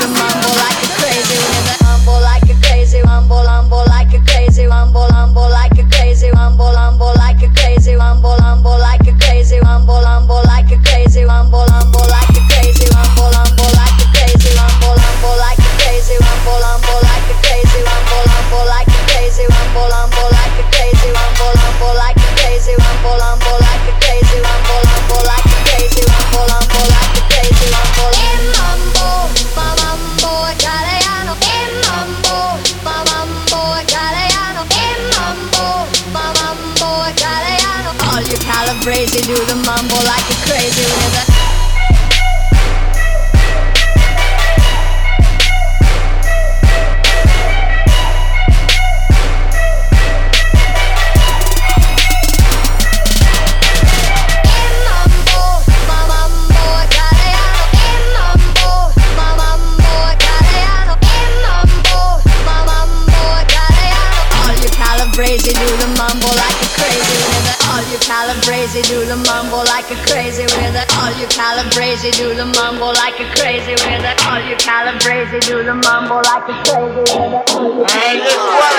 the mumble like calabrese, do the mambo like a crazy with it. crazy, do the mambo like a with it. All you calabrese, do the mambo like a crazy with it. All you calabrese, do the mambo like a crazy with it. All you calabrese, do the mambo like a crazy with it. I just wanna make a